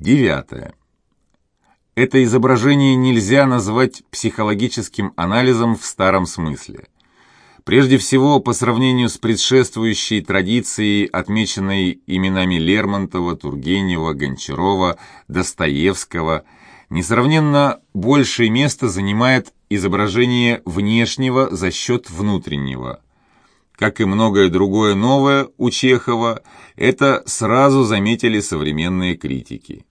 Девятое. Это изображение нельзя назвать психологическим анализом в старом смысле. Прежде всего, по сравнению с предшествующей традицией, отмеченной именами Лермонтова, Тургенева, Гончарова, Достоевского, несравненно большее место занимает изображение внешнего за счет внутреннего. Как и многое другое новое у Чехова, это сразу заметили современные критики.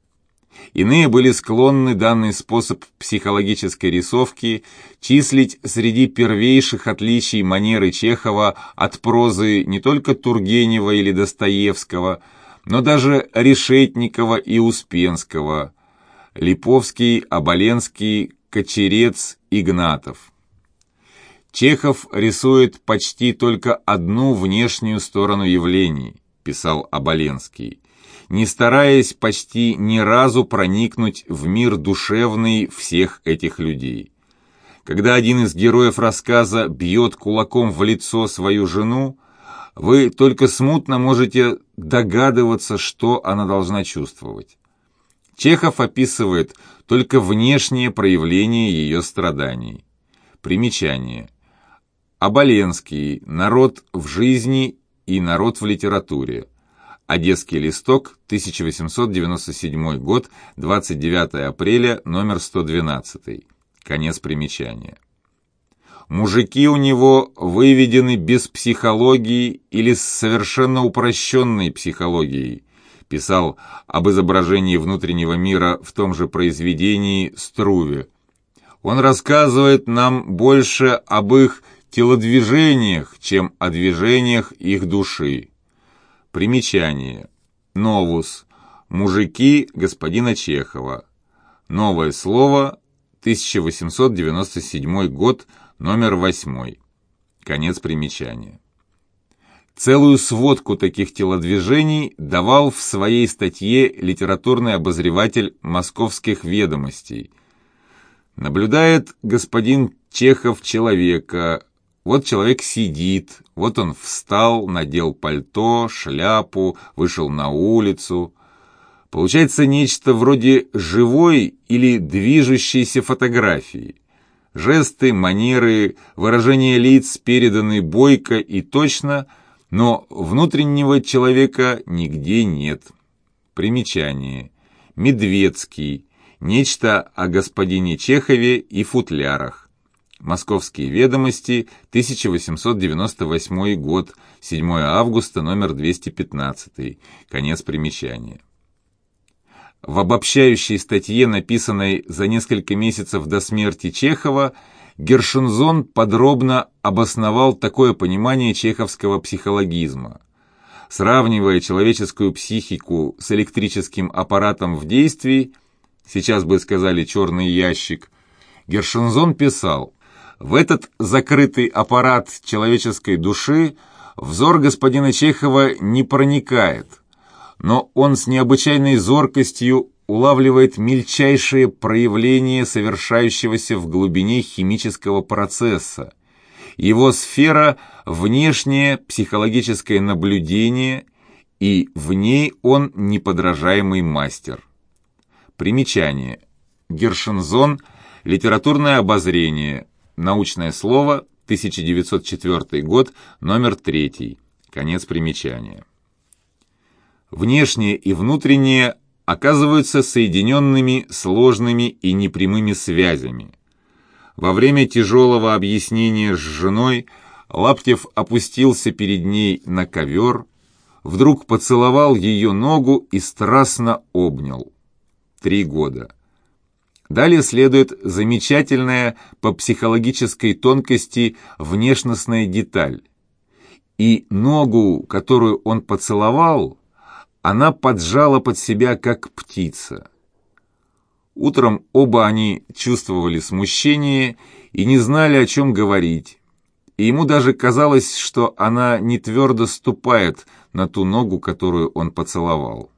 Иные были склонны данный способ психологической рисовки числить среди первейших отличий манеры Чехова от прозы не только Тургенева или Достоевского, но даже Решетникова и Успенского, Липовский, Оболенский, Кочерец, Игнатов. Чехов рисует почти только одну внешнюю сторону явлений, писал Оболенский не стараясь почти ни разу проникнуть в мир душевный всех этих людей. Когда один из героев рассказа бьет кулаком в лицо свою жену, вы только смутно можете догадываться, что она должна чувствовать. Чехов описывает только внешнее проявление ее страданий. Примечание. Оболенский. Народ в жизни и народ в литературе. Одесский листок, 1897 год, 29 апреля, номер 112. Конец примечания. Мужики у него выведены без психологии или с совершенно упрощенной психологией, писал об изображении внутреннего мира в том же произведении Струве. Он рассказывает нам больше об их телодвижениях, чем о движениях их души. Примечание. Новус. Мужики господина Чехова. Новое слово. 1897 год. Номер 8. Конец примечания. Целую сводку таких телодвижений давал в своей статье литературный обозреватель московских ведомостей. Наблюдает господин Чехов человека, вот человек сидит, вот он встал, надел пальто, шляпу, вышел на улицу. Получается нечто вроде живой или движущейся фотографии. Жесты, манеры, выражение лиц переданы бойко и точно, но внутреннего человека нигде нет. Примечание. Медведский. Нечто о господине Чехове и футлярах. Московские ведомости, 1898 год, 7 августа, номер 215, конец примечания. В обобщающей статье, написанной за несколько месяцев до смерти Чехова, Гершензон подробно обосновал такое понимание чеховского психологизма. Сравнивая человеческую психику с электрическим аппаратом в действии, сейчас бы сказали «черный ящик», Гершензон писал – в этот закрытый аппарат человеческой души взор господина Чехова не проникает, но он с необычайной зоркостью улавливает мельчайшие проявления совершающегося в глубине химического процесса. Его сфера – внешнее психологическое наблюдение, и в ней он неподражаемый мастер. Примечание. Гершензон «Литературное обозрение», Научное слово, 1904 год, номер 3. Конец примечания. Внешнее и внутреннее оказываются соединенными сложными и непрямыми связями. Во время тяжелого объяснения с женой Лаптев опустился перед ней на ковер, вдруг поцеловал ее ногу и страстно обнял. Три года. Далее следует замечательная по психологической тонкости внешностная деталь. И ногу, которую он поцеловал, она поджала под себя, как птица. Утром оба они чувствовали смущение и не знали, о чем говорить. И ему даже казалось, что она не твердо ступает на ту ногу, которую он поцеловал.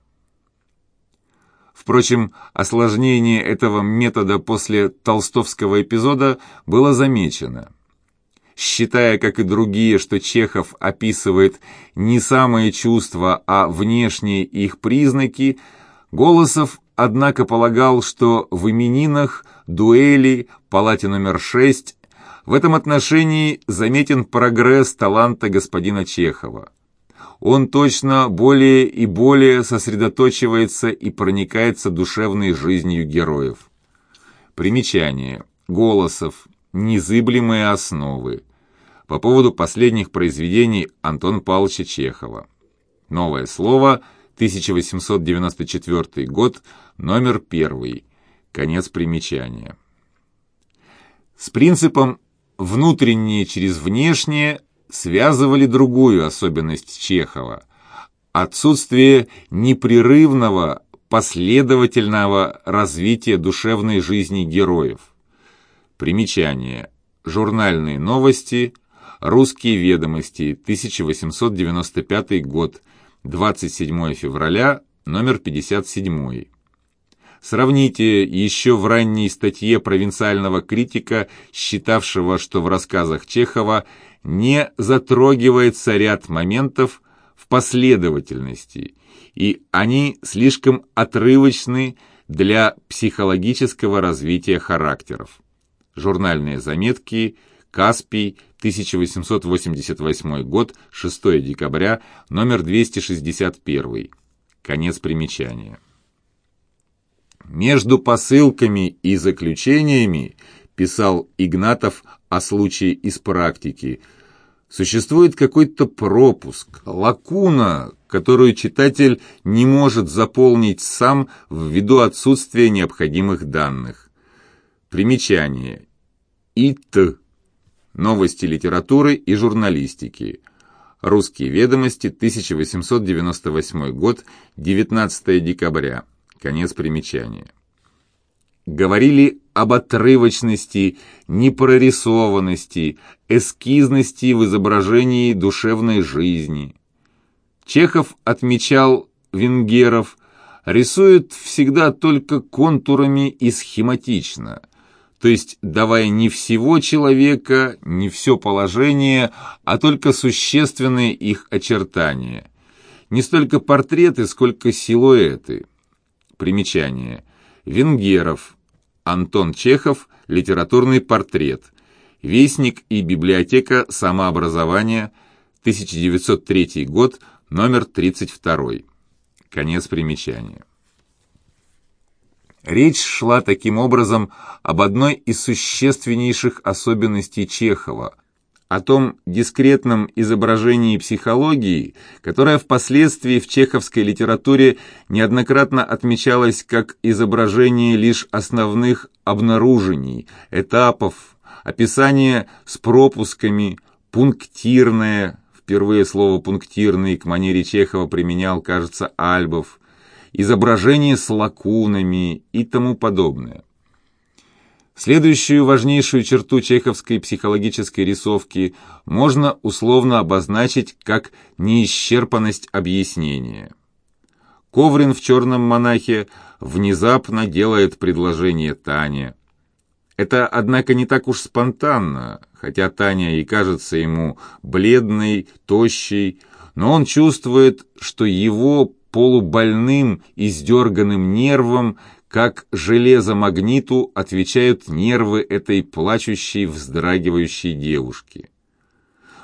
Впрочем, осложнение этого метода после толстовского эпизода было замечено. Считая, как и другие, что Чехов описывает не самые чувства, а внешние их признаки, Голосов однако, полагал, что в именинах, дуэли, палате номер 6 в этом отношении заметен прогресс таланта господина Чехова. Он точно более и более сосредоточивается и проникается душевной жизнью героев. Примечание. Голосов. Незыблемые основы. По поводу последних произведений Антон Павловича Чехова. Новое слово. 1894 год. Номер 1. Конец примечания. С принципом внутреннее через внешнее связывали другую особенность Чехова – отсутствие непрерывного, последовательного развития душевной жизни героев. Примечание. Журнальные новости. Русские ведомости. 1895 год. 27 февраля. Номер 57. Сравните еще в ранней статье провинциального критика, считавшего, что в рассказах Чехова не затрогивается ряд моментов в последовательности, и они слишком отрывочны для психологического развития характеров. Журнальные заметки Каспий, 1888 год, 6 декабря, номер 261. Конец примечания. Между посылками и заключениями, писал Игнатов о случае из практики, существует какой-то пропуск, лакуна, которую читатель не может заполнить сам ввиду отсутствия необходимых данных. Примечание. ИТ. Новости литературы и журналистики. Русские ведомости, 1898 год, 19 декабря. Конец примечания. Говорили об отрывочности, непрорисованности, эскизности в изображении душевной жизни. Чехов отмечал венгеров, рисует всегда только контурами и схематично, то есть давая не всего человека, не все положение, а только существенные их очертания. Не столько портреты, сколько силуэты. Примечание. Венгеров. Антон Чехов. Литературный портрет. Вестник и библиотека самообразования. 1903 год. Номер 32. Конец примечания. Речь шла таким образом об одной из существеннейших особенностей Чехова – о том дискретном изображении психологии, которое впоследствии в чеховской литературе неоднократно отмечалось как изображение лишь основных обнаружений, этапов, описание с пропусками, пунктирное, впервые слово «пунктирный» к манере Чехова применял, кажется, Альбов, изображение с лакунами и тому подобное. Следующую важнейшую черту чеховской психологической рисовки можно условно обозначить как неисчерпанность объяснения. Коврин в «Черном монахе» внезапно делает предложение Тане. Это, однако, не так уж спонтанно, хотя Таня и кажется ему бледной, тощей, но он чувствует, что его полубольным, издерганным нервом как железо магниту отвечают нервы этой плачущей, вздрагивающей девушки.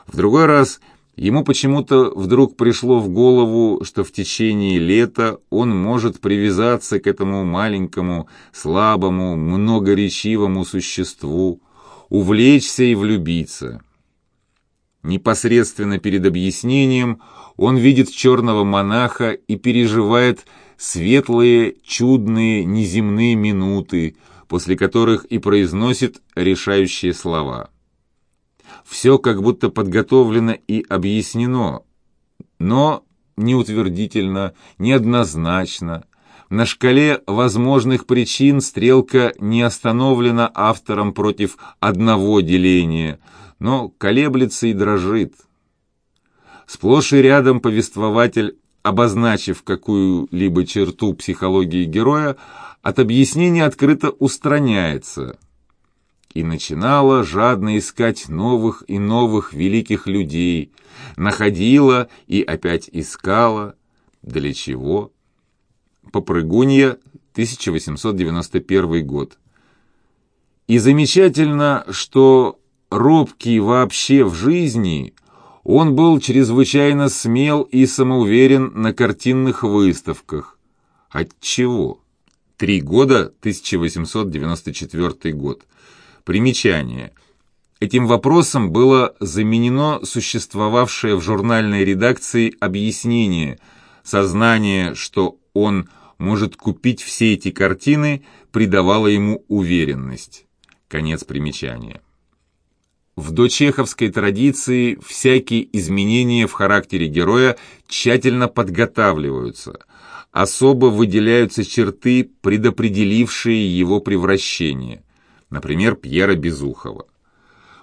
В другой раз ему почему-то вдруг пришло в голову, что в течение лета он может привязаться к этому маленькому, слабому, многоречивому существу, увлечься и влюбиться. Непосредственно перед объяснением он видит черного монаха и переживает светлые, чудные, неземные минуты, после которых и произносит решающие слова. Все как будто подготовлено и объяснено, но не утвердительно, не однозначно. На шкале возможных причин стрелка не остановлена автором против одного деления, но колеблется и дрожит. Сплошь и рядом повествователь обозначив какую-либо черту психологии героя, от объяснения открыто устраняется. И начинала жадно искать новых и новых великих людей, находила и опять искала. Для чего? Попрыгунья, 1891 год. И замечательно, что робкий вообще в жизни, он был чрезвычайно смел и самоуверен на картинных выставках. Отчего? Три года, 1894 год. Примечание. Этим вопросом было заменено существовавшее в журнальной редакции объяснение «Сознание, что он может купить все эти картины, придавало ему уверенность». Конец примечания. В дочеховской традиции всякие изменения в характере героя тщательно подготавливаются. Особо выделяются черты, предопределившие его превращение. Например, Пьера Безухова.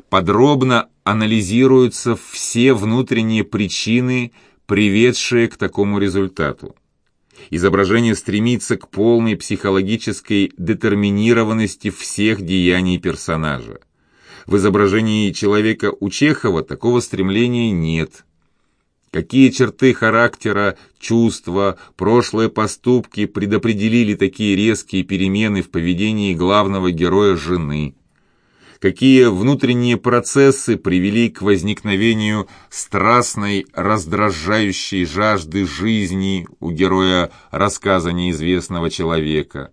Подробно анализируются все внутренние причины, приведшие к такому результату. Изображение стремится к полной психологической детерминированности всех деяний персонажа. В изображении человека у Чехова такого стремления нет. Какие черты характера, чувства, прошлые поступки предопределили такие резкие перемены в поведении главного героя жены? какие внутренние процессы привели к возникновению страстной, раздражающей жажды жизни у героя рассказа неизвестного человека,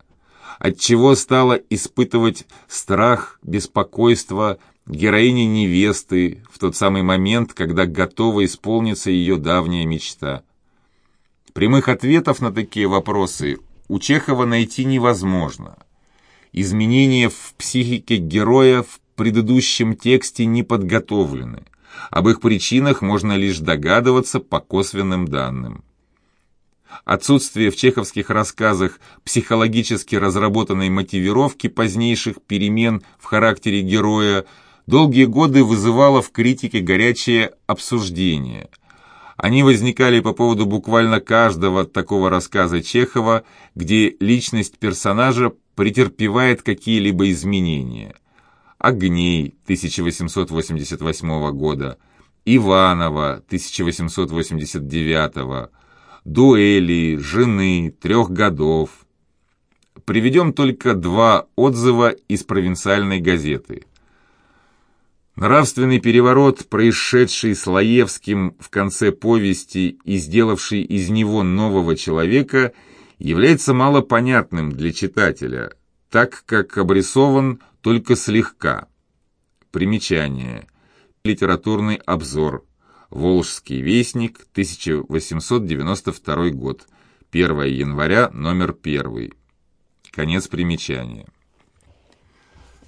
отчего стала испытывать страх, беспокойство героини невесты в тот самый момент, когда готова исполниться ее давняя мечта. Прямых ответов на такие вопросы у Чехова найти невозможно – изменения в психике героя в предыдущем тексте не подготовлены. Об их причинах можно лишь догадываться по косвенным данным. Отсутствие в чеховских рассказах психологически разработанной мотивировки позднейших перемен в характере героя долгие годы вызывало в критике горячее обсуждение. Они возникали по поводу буквально каждого такого рассказа Чехова, где личность персонажа претерпевает какие-либо изменения. Огней 1888 года, Иванова 1889, Дуэли, Жены, Трех годов. Приведем только два отзыва из провинциальной газеты. Нравственный переворот, происшедший с Лаевским в конце повести и сделавший из него нового человека, является малопонятным для читателя, так как обрисован только слегка. Примечание. Литературный обзор. Волжский вестник, 1892 год. 1 января, номер 1. Конец примечания.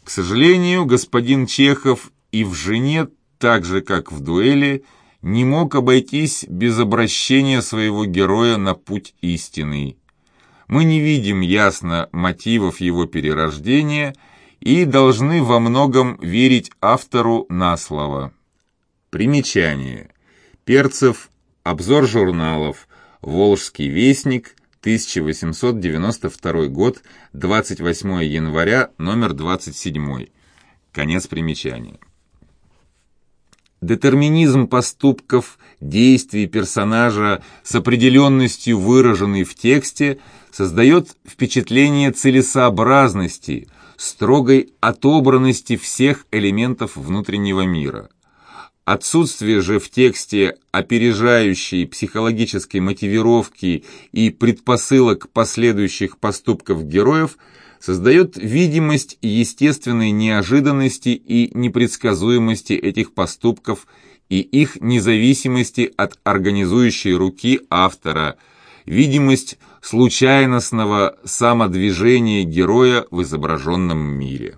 К сожалению, господин Чехов и в «Жене», так же как в «Дуэли», не мог обойтись без обращения своего героя на путь истинный. Мы не видим ясно мотивов его перерождения – и должны во многом верить автору на слово. Примечание. Перцев. Обзор журналов. Волжский вестник. 1892 год. 28 января. Номер 27. Конец примечания. Детерминизм поступков, действий персонажа с определенностью, выраженный в тексте, создает впечатление целесообразности – строгой отобранности всех элементов внутреннего мира. Отсутствие же в тексте опережающей психологической мотивировки и предпосылок последующих поступков героев создает видимость естественной неожиданности и непредсказуемости этих поступков и их независимости от организующей руки автора – видимость случайностного самодвижения героя в изображенном мире.